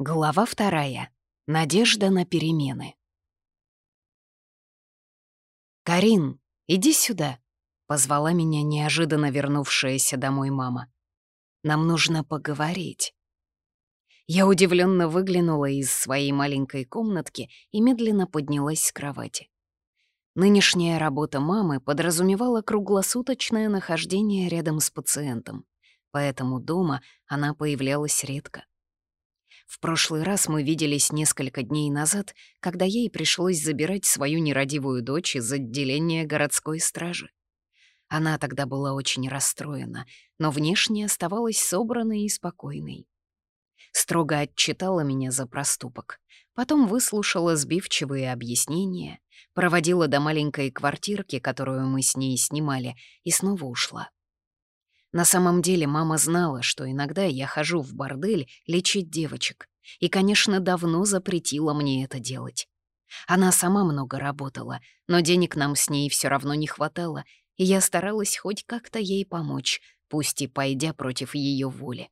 Глава вторая. Надежда на перемены. «Карин, иди сюда», — позвала меня неожиданно вернувшаяся домой мама. «Нам нужно поговорить». Я удивленно выглянула из своей маленькой комнатки и медленно поднялась с кровати. Нынешняя работа мамы подразумевала круглосуточное нахождение рядом с пациентом, поэтому дома она появлялась редко. В прошлый раз мы виделись несколько дней назад, когда ей пришлось забирать свою нерадивую дочь из отделения городской стражи. Она тогда была очень расстроена, но внешне оставалась собранной и спокойной. Строго отчитала меня за проступок. Потом выслушала сбивчивые объяснения, проводила до маленькой квартирки, которую мы с ней снимали, и снова ушла. На самом деле мама знала, что иногда я хожу в бордель лечить девочек, и, конечно, давно запретила мне это делать. Она сама много работала, но денег нам с ней все равно не хватало, и я старалась хоть как-то ей помочь, пусть и пойдя против ее воли.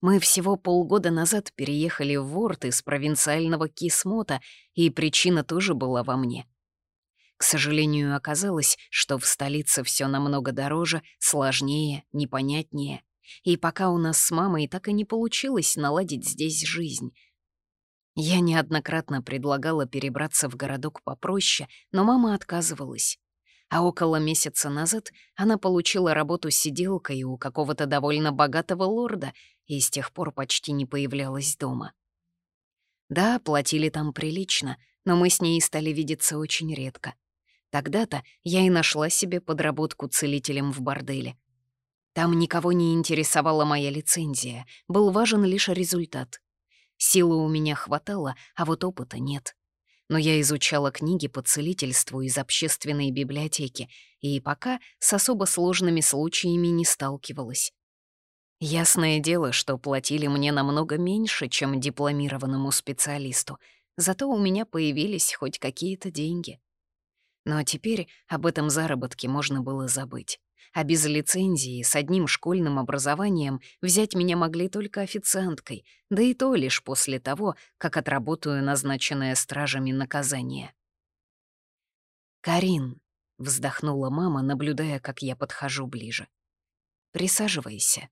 Мы всего полгода назад переехали в Ворд из провинциального Кисмота, и причина тоже была во мне — к сожалению, оказалось, что в столице все намного дороже, сложнее, непонятнее. И пока у нас с мамой так и не получилось наладить здесь жизнь. Я неоднократно предлагала перебраться в городок попроще, но мама отказывалась. А около месяца назад она получила работу сиделкой у какого-то довольно богатого лорда и с тех пор почти не появлялась дома. Да, платили там прилично, но мы с ней стали видеться очень редко. Тогда-то я и нашла себе подработку целителем в борделе. Там никого не интересовала моя лицензия, был важен лишь результат. Силы у меня хватало, а вот опыта нет. Но я изучала книги по целительству из общественной библиотеки и пока с особо сложными случаями не сталкивалась. Ясное дело, что платили мне намного меньше, чем дипломированному специалисту, зато у меня появились хоть какие-то деньги. Но теперь об этом заработке можно было забыть. А без лицензии, с одним школьным образованием, взять меня могли только официанткой, да и то лишь после того, как отработаю назначенное стражами наказание. «Карин», — вздохнула мама, наблюдая, как я подхожу ближе. «Присаживайся».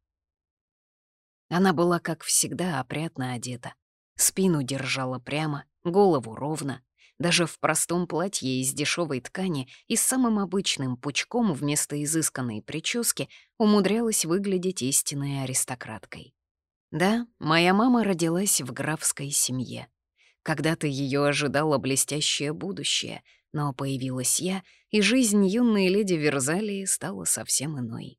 Она была, как всегда, опрятно одета. Спину держала прямо, голову ровно, даже в простом платье из дешевой ткани и с самым обычным пучком вместо изысканной прически умудрялась выглядеть истинной аристократкой. Да, моя мама родилась в графской семье. Когда-то ее ожидало блестящее будущее, но появилась я, и жизнь юной леди Верзалии стала совсем иной.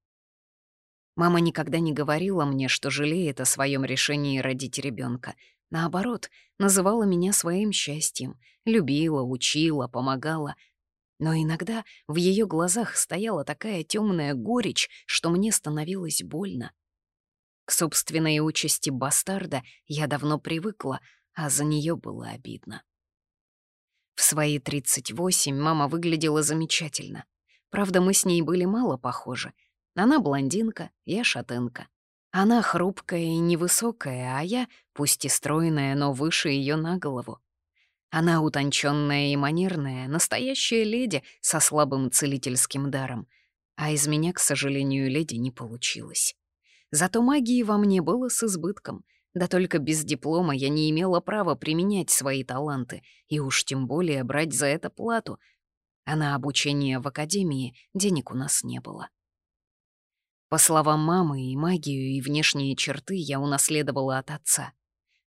Мама никогда не говорила мне, что жалеет о своем решении родить ребенка, Наоборот, называла меня своим счастьем, любила, учила, помогала. Но иногда в ее глазах стояла такая темная горечь, что мне становилось больно. К собственной участи бастарда я давно привыкла, а за нее было обидно. В свои 38 мама выглядела замечательно. Правда, мы с ней были мало похожи. Она блондинка, я шатенка. Она хрупкая и невысокая, а я, пусть и стройная, но выше ее на голову. Она утонченная и манерная, настоящая леди со слабым целительским даром. А из меня, к сожалению, леди не получилось. Зато магии во мне было с избытком. Да только без диплома я не имела права применять свои таланты, и уж тем более брать за это плату. А на обучение в академии денег у нас не было. По словам мамы, и магию, и внешние черты я унаследовала от отца.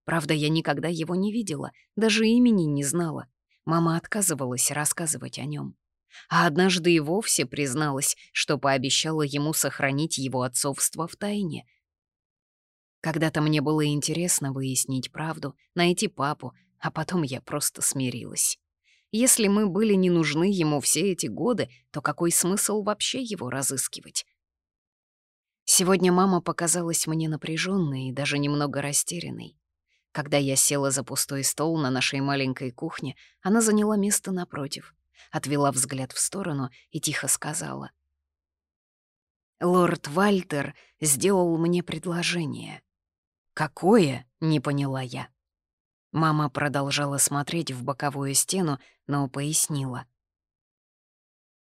Правда, я никогда его не видела, даже имени не знала. Мама отказывалась рассказывать о нем. А однажды и вовсе призналась, что пообещала ему сохранить его отцовство в тайне. Когда-то мне было интересно выяснить правду, найти папу, а потом я просто смирилась. Если мы были не нужны ему все эти годы, то какой смысл вообще его разыскивать? Сегодня мама показалась мне напряженной и даже немного растерянной. Когда я села за пустой стол на нашей маленькой кухне, она заняла место напротив, отвела взгляд в сторону и тихо сказала. «Лорд Вальтер сделал мне предложение». «Какое?» — не поняла я. Мама продолжала смотреть в боковую стену, но пояснила.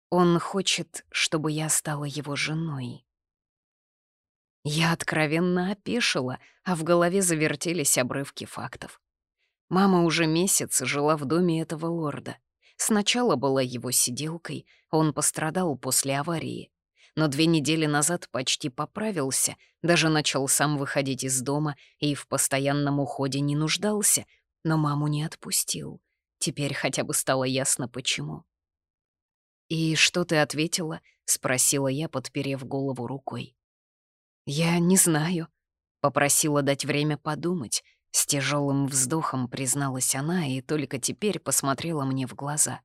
«Он хочет, чтобы я стала его женой». Я откровенно опешила, а в голове завертелись обрывки фактов. Мама уже месяц жила в доме этого лорда. Сначала была его сиделкой, он пострадал после аварии. Но две недели назад почти поправился, даже начал сам выходить из дома и в постоянном уходе не нуждался, но маму не отпустил. Теперь хотя бы стало ясно, почему. «И что ты ответила?» — спросила я, подперев голову рукой. «Я не знаю», — попросила дать время подумать, с тяжелым вздохом призналась она и только теперь посмотрела мне в глаза.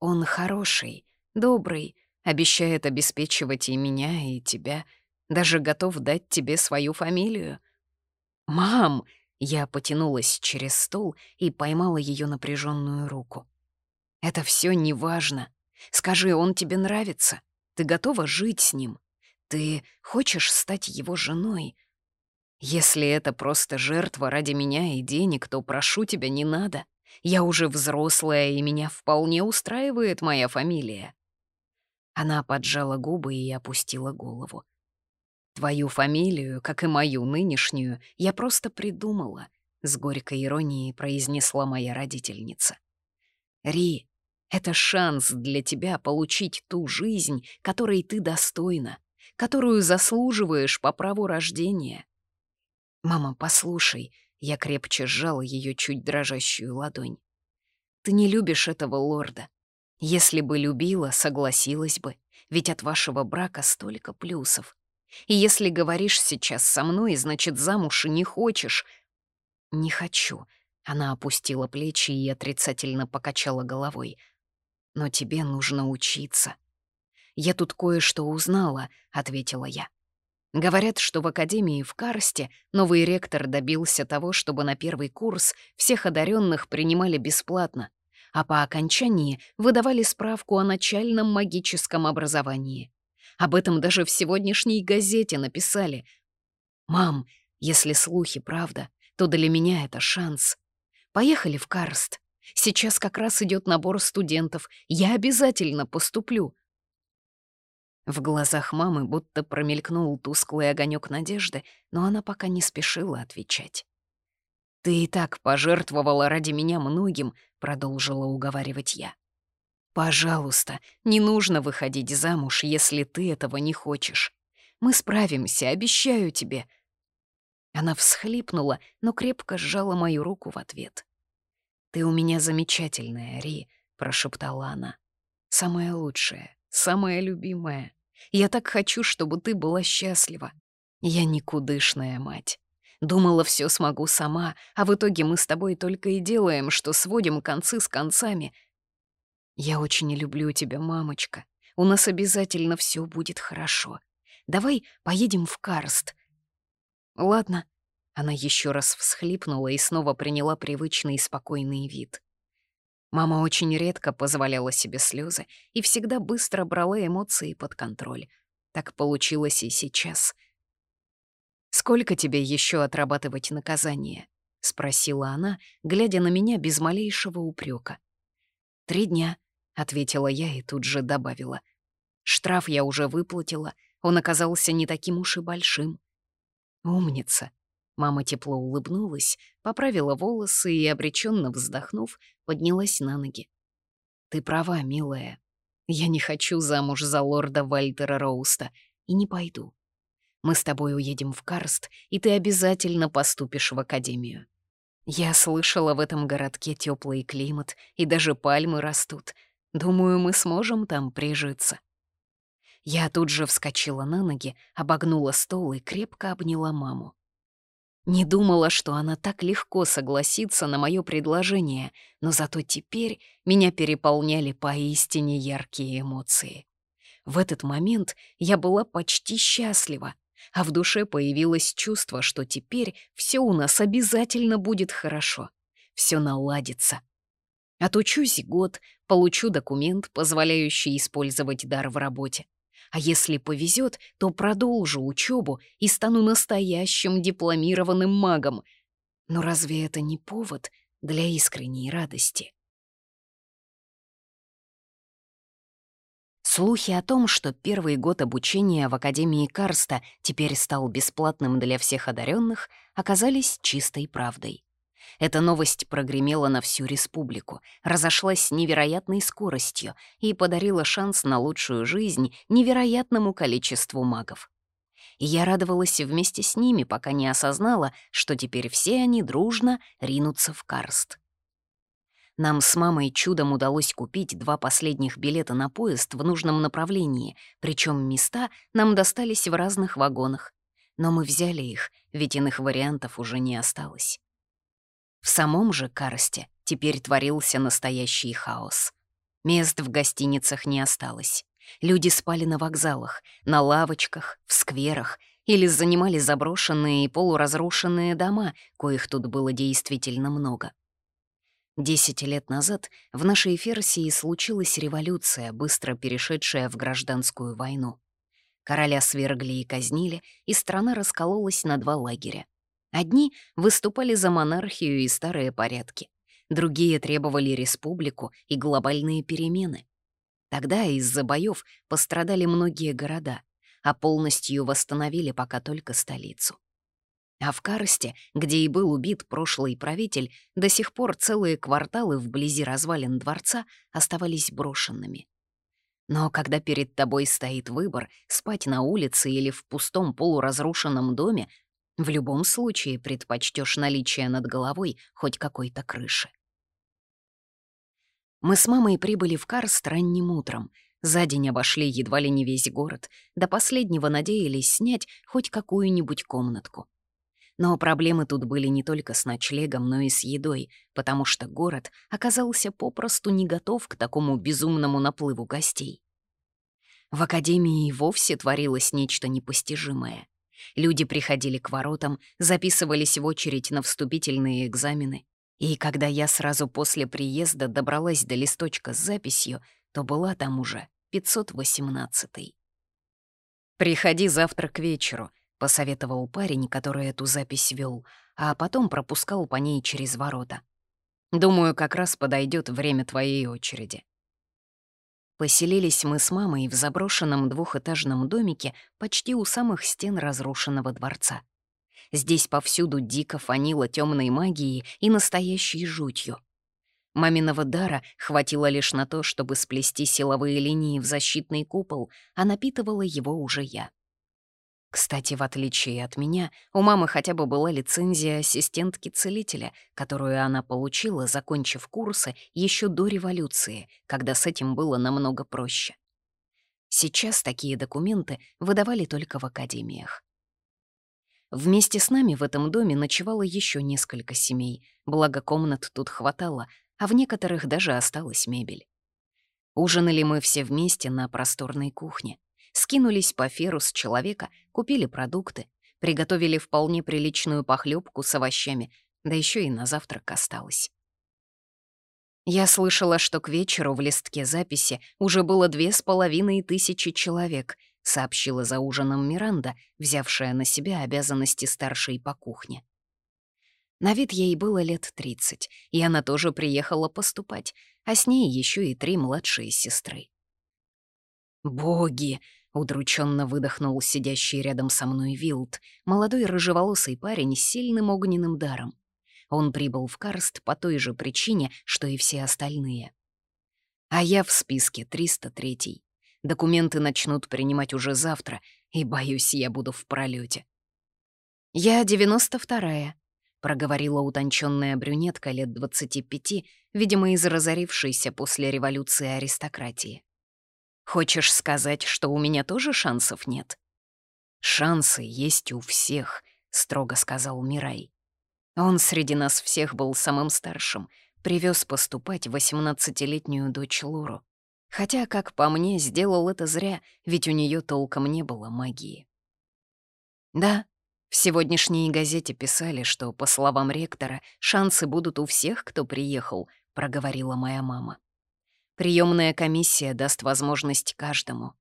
«Он хороший, добрый, обещает обеспечивать и меня, и тебя, даже готов дать тебе свою фамилию». «Мам!» — я потянулась через стол и поймала ее напряженную руку. «Это все неважно. Скажи, он тебе нравится? Ты готова жить с ним? Ты хочешь стать его женой?» Если это просто жертва ради меня и денег, то прошу тебя, не надо. Я уже взрослая, и меня вполне устраивает моя фамилия». Она поджала губы и опустила голову. «Твою фамилию, как и мою нынешнюю, я просто придумала», — с горькой иронией произнесла моя родительница. «Ри, это шанс для тебя получить ту жизнь, которой ты достойна, которую заслуживаешь по праву рождения. «Мама, послушай», — я крепче сжала ее чуть дрожащую ладонь. «Ты не любишь этого лорда. Если бы любила, согласилась бы, ведь от вашего брака столько плюсов. И если говоришь сейчас со мной, значит, замуж и не хочешь». «Не хочу», — она опустила плечи и отрицательно покачала головой. «Но тебе нужно учиться». «Я тут кое-что узнала», — ответила я. Говорят, что в академии в Карсте новый ректор добился того, чтобы на первый курс всех одаренных принимали бесплатно, а по окончании выдавали справку о начальном магическом образовании. Об этом даже в сегодняшней газете написали. «Мам, если слухи правда, то для меня это шанс. Поехали в Карст. Сейчас как раз идет набор студентов. Я обязательно поступлю. В глазах мамы будто промелькнул тусклый огонек надежды, но она пока не спешила отвечать. «Ты и так пожертвовала ради меня многим», — продолжила уговаривать я. «Пожалуйста, не нужно выходить замуж, если ты этого не хочешь. Мы справимся, обещаю тебе». Она всхлипнула, но крепко сжала мою руку в ответ. «Ты у меня замечательная, Ри», — прошептала она. «Самая лучшая, самая любимая. Я так хочу, чтобы ты была счастлива. Я никудышная мать. Думала, все смогу сама, а в итоге мы с тобой только и делаем, что сводим концы с концами. Я очень люблю тебя, мамочка. У нас обязательно все будет хорошо. Давай поедем в Карст. Ладно. Она еще раз всхлипнула и снова приняла привычный спокойный вид. Мама очень редко позволяла себе слезы и всегда быстро брала эмоции под контроль. Так получилось и сейчас. «Сколько тебе еще отрабатывать наказание?» — спросила она, глядя на меня без малейшего упрека. «Три дня», — ответила я и тут же добавила. «Штраф я уже выплатила, он оказался не таким уж и большим». «Умница», Мама тепло улыбнулась, поправила волосы и, обреченно вздохнув, поднялась на ноги. «Ты права, милая. Я не хочу замуж за лорда Вальтера Роуста и не пойду. Мы с тобой уедем в Карст, и ты обязательно поступишь в академию. Я слышала, в этом городке теплый климат, и даже пальмы растут. Думаю, мы сможем там прижиться». Я тут же вскочила на ноги, обогнула стол и крепко обняла маму. Не думала, что она так легко согласится на мое предложение, но зато теперь меня переполняли поистине яркие эмоции. В этот момент я была почти счастлива, а в душе появилось чувство, что теперь все у нас обязательно будет хорошо, все наладится. Отучусь год, получу документ, позволяющий использовать дар в работе. А если повезет, то продолжу учебу и стану настоящим дипломированным магом. Но разве это не повод для искренней радости? Слухи о том, что первый год обучения в Академии Карста теперь стал бесплатным для всех одаренных, оказались чистой правдой. Эта новость прогремела на всю республику, разошлась с невероятной скоростью и подарила шанс на лучшую жизнь невероятному количеству магов. И я радовалась вместе с ними, пока не осознала, что теперь все они дружно ринутся в Карст. Нам с мамой чудом удалось купить два последних билета на поезд в нужном направлении, причем места нам достались в разных вагонах. Но мы взяли их, ведь иных вариантов уже не осталось. В самом же Карсте теперь творился настоящий хаос. Мест в гостиницах не осталось. Люди спали на вокзалах, на лавочках, в скверах или занимали заброшенные и полуразрушенные дома, коих тут было действительно много. Десять лет назад в нашей Ферсии случилась революция, быстро перешедшая в гражданскую войну. Короля свергли и казнили, и страна раскололась на два лагеря. Одни выступали за монархию и старые порядки, другие требовали республику и глобальные перемены. Тогда из-за боев пострадали многие города, а полностью восстановили пока только столицу. А в Карсте, где и был убит прошлый правитель, до сих пор целые кварталы вблизи развалин дворца оставались брошенными. Но когда перед тобой стоит выбор — спать на улице или в пустом полуразрушенном доме, в любом случае предпочтешь наличие над головой хоть какой-то крыши. Мы с мамой прибыли в Карст ранним утром. За день обошли едва ли не весь город, до последнего надеялись снять хоть какую-нибудь комнатку. Но проблемы тут были не только с ночлегом, но и с едой, потому что город оказался попросту не готов к такому безумному наплыву гостей. В академии и вовсе творилось нечто непостижимое. Люди приходили к воротам, записывались в очередь на вступительные экзамены. И когда я сразу после приезда добралась до листочка с записью, то была там уже 518-й. «Приходи завтра к вечеру», посоветовал парень, который эту запись вел, а потом пропускал по ней через ворота. «Думаю, как раз подойдет время твоей очереди». Поселились мы с мамой в заброшенном двухэтажном домике почти у самых стен разрушенного дворца. Здесь повсюду дико фанило темной магией и настоящей жутью. Маминого дара хватило лишь на то, чтобы сплести силовые линии в защитный купол, а напитывала его уже я. Кстати, в отличие от меня, у мамы хотя бы была лицензия ассистентки-целителя, которую она получила, закончив курсы еще до революции, когда с этим было намного проще. Сейчас такие документы выдавали только в академиях. Вместе с нами в этом доме ночевало еще несколько семей, благо комнат тут хватало, а в некоторых даже осталась мебель. Ужинали мы все вместе на просторной кухне скинулись по феру с человека, купили продукты, приготовили вполне приличную похлебку с овощами, да еще и на завтрак осталось. Я слышала, что к вечеру в листке записи уже было две с половиной тысячи человек, сообщила за ужином Миранда, взявшая на себя обязанности старшей по кухне. На вид ей было лет тридцать, и она тоже приехала поступать, а с ней еще и три младшие сестры. «Боги!» Удрученно выдохнул сидящий рядом со мной Вилд, молодой рыжеволосый парень с сильным огненным даром. Он прибыл в Карст по той же причине, что и все остальные. А я в списке 303. Документы начнут принимать уже завтра, и, боюсь, я буду в пролете. «Я 92-я», — проговорила утонченная брюнетка лет 25, видимо, из разорившейся после революции аристократии. Хочешь сказать, что у меня тоже шансов нет? Шансы есть у всех, строго сказал Мирай. Он среди нас всех был самым старшим, привез поступать восемнадцатилетнюю дочь Лору. Хотя, как по мне, сделал это зря, ведь у нее толком не было магии. Да, в сегодняшней газете писали, что, по словам ректора, шансы будут у всех, кто приехал, проговорила моя мама. Приемная комиссия даст возможность каждому.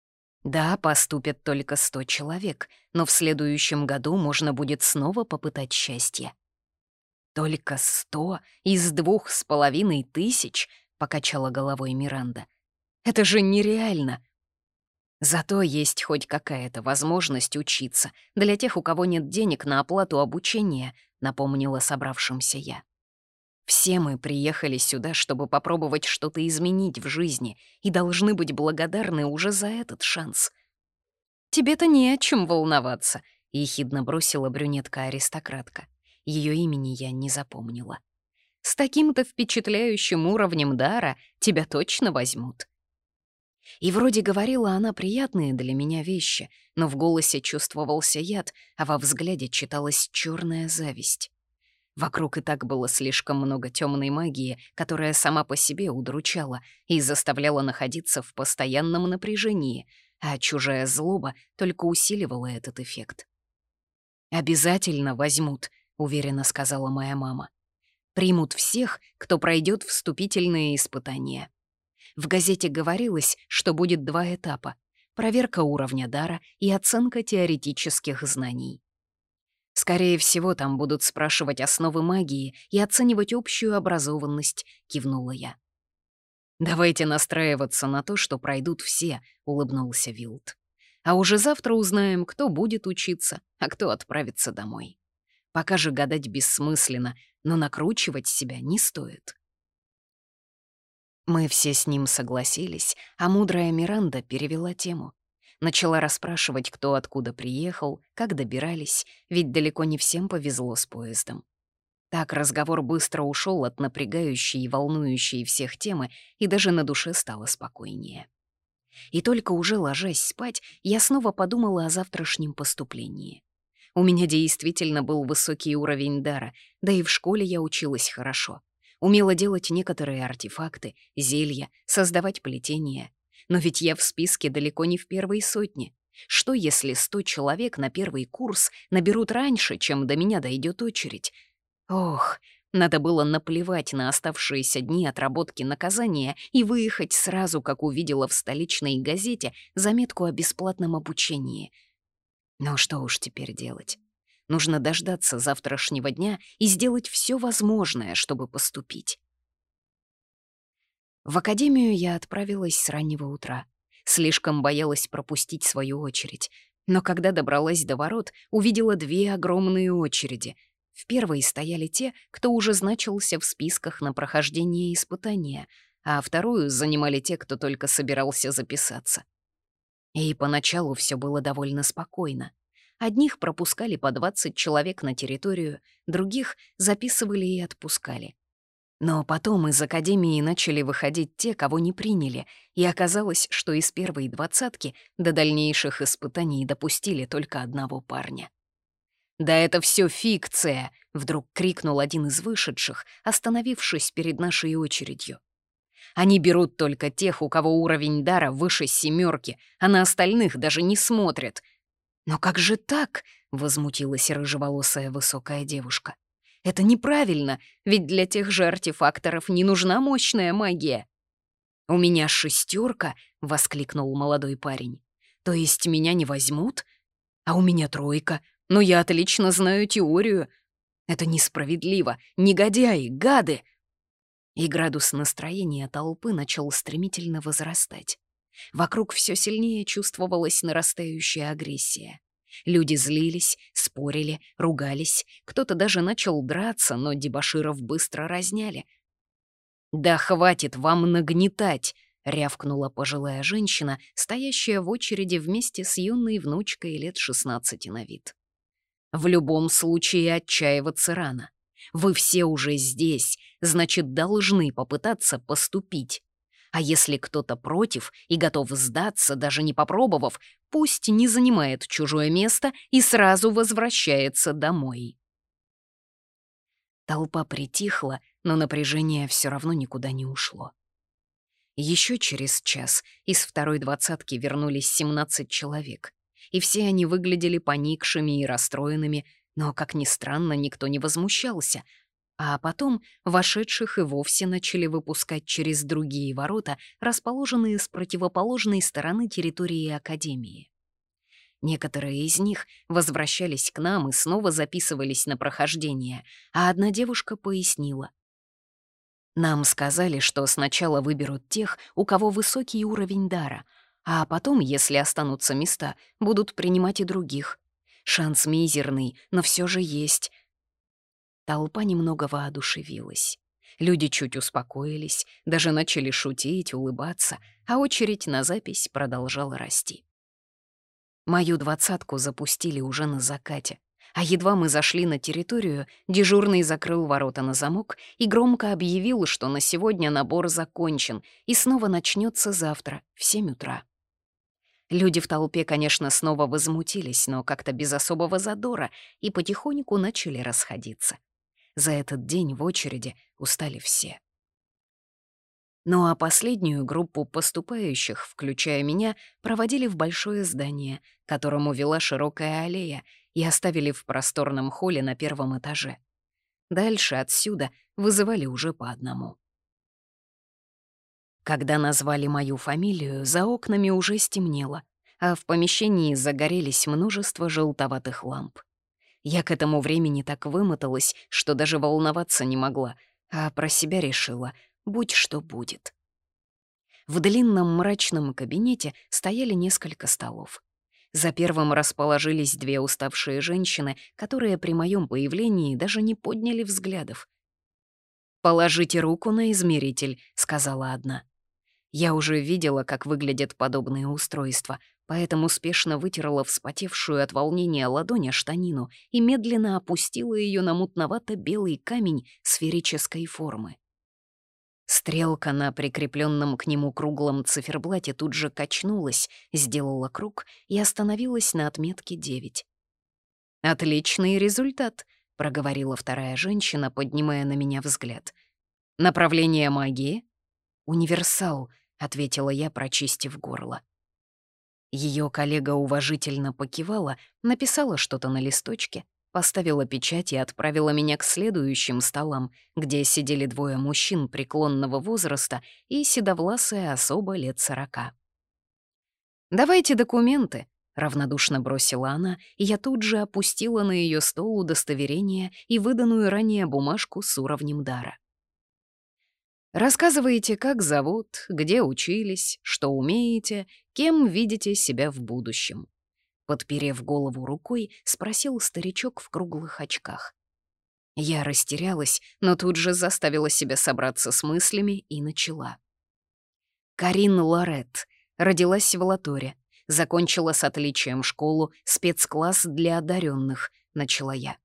Да, поступят только 100 человек, но в следующем году можно будет снова попытать счастье. «Только сто из двух с половиной тысяч?» — покачала головой Миранда. «Это же нереально!» Зато есть хоть какая-то возможность учиться для тех, у кого нет денег на оплату обучения, напомнила собравшимся я. Все мы приехали сюда, чтобы попробовать что-то изменить в жизни и должны быть благодарны уже за этот шанс. «Тебе-то не о чем волноваться», — ехидно бросила брюнетка-аристократка. Ее имени я не запомнила. «С таким-то впечатляющим уровнем дара тебя точно возьмут». И вроде говорила она приятные для меня вещи, но в голосе чувствовался яд, а во взгляде читалась черная зависть. Вокруг и так было слишком много темной магии, которая сама по себе удручала и заставляла находиться в постоянном напряжении, а чужая злоба только усиливала этот эффект. «Обязательно возьмут», — уверенно сказала моя мама. «Примут всех, кто пройдет вступительные испытания». В газете говорилось, что будет два этапа — проверка уровня дара и оценка теоретических знаний. «Скорее всего, там будут спрашивать основы магии и оценивать общую образованность», — кивнула я. «Давайте настраиваться на то, что пройдут все», — улыбнулся Вилд. «А уже завтра узнаем, кто будет учиться, а кто отправится домой. Пока же гадать бессмысленно, но накручивать себя не стоит». Мы все с ним согласились, а мудрая Миранда перевела тему. Начала расспрашивать, кто откуда приехал, как добирались, ведь далеко не всем повезло с поездом. Так разговор быстро ушел от напрягающей и волнующей всех темы, и даже на душе стало спокойнее. И только уже ложась спать, я снова подумала о завтрашнем поступлении. У меня действительно был высокий уровень дара, да и в школе я училась хорошо. Умела делать некоторые артефакты, зелья, создавать плетения. Но ведь я в списке далеко не в первой сотне. Что если сто человек на первый курс наберут раньше, чем до меня дойдет очередь? Ох, надо было наплевать на оставшиеся дни отработки наказания и выехать сразу, как увидела в столичной газете заметку о бесплатном обучении. Но что уж теперь делать? Нужно дождаться завтрашнего дня и сделать все возможное, чтобы поступить. В академию я отправилась с раннего утра. Слишком боялась пропустить свою очередь. Но когда добралась до ворот, увидела две огромные очереди. В первой стояли те, кто уже значился в списках на прохождение испытания, а вторую занимали те, кто только собирался записаться. И поначалу все было довольно спокойно. Одних пропускали по 20 человек на территорию, других записывали и отпускали. Но потом из академии начали выходить те, кого не приняли, и оказалось, что из первой двадцатки до дальнейших испытаний допустили только одного парня. «Да это все фикция!» — вдруг крикнул один из вышедших, остановившись перед нашей очередью. «Они берут только тех, у кого уровень дара выше семерки, а на остальных даже не смотрят. «Но как же так?» — возмутилась рыжеволосая высокая девушка. «Это неправильно, ведь для тех же артефакторов не нужна мощная магия». «У меня шестерка, воскликнул молодой парень. «То есть меня не возьмут? А у меня тройка, но я отлично знаю теорию. Это несправедливо, негодяи, гады!» И градус настроения толпы начал стремительно возрастать. Вокруг все сильнее чувствовалась нарастающая агрессия. Люди злились, спорили, ругались, кто-то даже начал драться, но дебоширов быстро разняли. «Да хватит вам нагнетать!» — рявкнула пожилая женщина, стоящая в очереди вместе с юной внучкой лет 16 на вид. «В любом случае отчаиваться рано. Вы все уже здесь, значит, должны попытаться поступить. А если кто-то против и готов сдаться, даже не попробовав, пусть не занимает чужое место и сразу возвращается домой. Толпа притихла, но напряжение все равно никуда не ушло. Еще через час из второй двадцатки вернулись 17 человек, и все они выглядели поникшими и расстроенными, но, как ни странно, никто не возмущался, а потом вошедших и вовсе начали выпускать через другие ворота, расположенные с противоположной стороны территории Академии. Некоторые из них возвращались к нам и снова записывались на прохождение, а одна девушка пояснила. Нам сказали, что сначала выберут тех, у кого высокий уровень дара, а потом, если останутся места, будут принимать и других. Шанс мизерный, но все же есть. Толпа немного воодушевилась. Люди чуть успокоились, даже начали шутить, улыбаться, а очередь на запись продолжала расти. Мою двадцатку запустили уже на закате. А едва мы зашли на территорию, дежурный закрыл ворота на замок и громко объявил, что на сегодня набор закончен и снова начнется завтра в 7 утра. Люди в толпе, конечно, снова возмутились, но как-то без особого задора и потихоньку начали расходиться. За этот день в очереди устали все. Ну а последнюю группу поступающих, включая меня, проводили в большое здание, которому вела широкая аллея, и оставили в просторном холле на первом этаже. Дальше отсюда вызывали уже по одному. Когда назвали мою фамилию, за окнами уже стемнело, а в помещении загорелись множество желтоватых ламп. Я к этому времени так вымоталась, что даже волноваться не могла, а про себя решила — будь что будет. В длинном мрачном кабинете стояли несколько столов. За первым расположились две уставшие женщины, которые при моем появлении даже не подняли взглядов. «Положите руку на измеритель», — сказала одна. Я уже видела, как выглядят подобные устройства, поэтому спешно вытерла вспотевшую от волнения ладонь штанину и медленно опустила ее на мутновато-белый камень сферической формы. Стрелка на прикрепленном к нему круглом циферблате тут же качнулась, сделала круг и остановилась на отметке 9. «Отличный результат», — проговорила вторая женщина, поднимая на меня взгляд. «Направление магии?» «Универсал», — ответила я, прочистив горло. Ее коллега уважительно покивала, написала что-то на листочке, поставила печать и отправила меня к следующим столам, где сидели двое мужчин преклонного возраста и седовласая особа лет сорока. «Давайте документы», — равнодушно бросила она, и я тут же опустила на ее стол удостоверение и выданную ранее бумажку с уровнем дара. Рассказывайте, как зовут, где учились, что умеете, кем видите себя в будущем. Подперев голову рукой, спросил старичок в круглых очках. Я растерялась, но тут же заставила себя собраться с мыслями и начала. Карин Лорет родилась в Латоре, закончила с отличием школу, спецкласс для одаренных, начала я.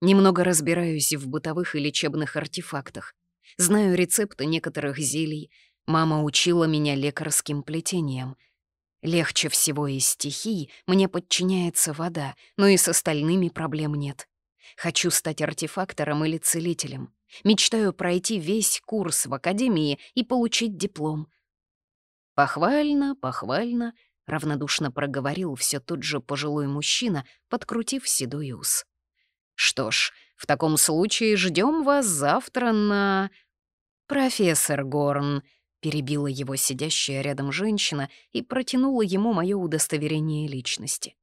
Немного разбираюсь в бытовых и лечебных артефактах. Знаю рецепты некоторых зелий. Мама учила меня лекарским плетениям — Легче всего из стихий мне подчиняется вода, но и с остальными проблем нет. Хочу стать артефактором или целителем. Мечтаю пройти весь курс в академии и получить диплом. «Похвально, похвально», — равнодушно проговорил все тот же пожилой мужчина, подкрутив седой ус. «Что ж, в таком случае ждем вас завтра на...» «Профессор Горн», — перебила его сидящая рядом женщина и протянула ему мое удостоверение личности.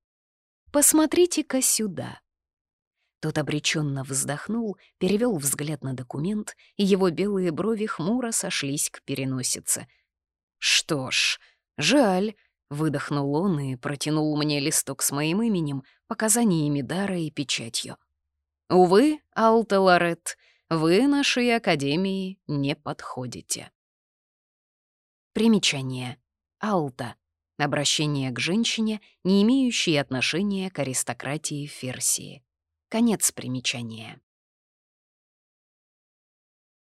«Посмотрите-ка сюда». Тот обреченно вздохнул, перевел взгляд на документ, и его белые брови хмуро сошлись к переносице. «Что ж, жаль», — выдохнул он и протянул мне листок с моим именем, показаниями дара и печатью. «Увы, Алта Лорет, вы нашей академии не подходите». Примечание. Алта. Обращение к женщине, не имеющей отношения к аристократии Ферсии. Конец примечания.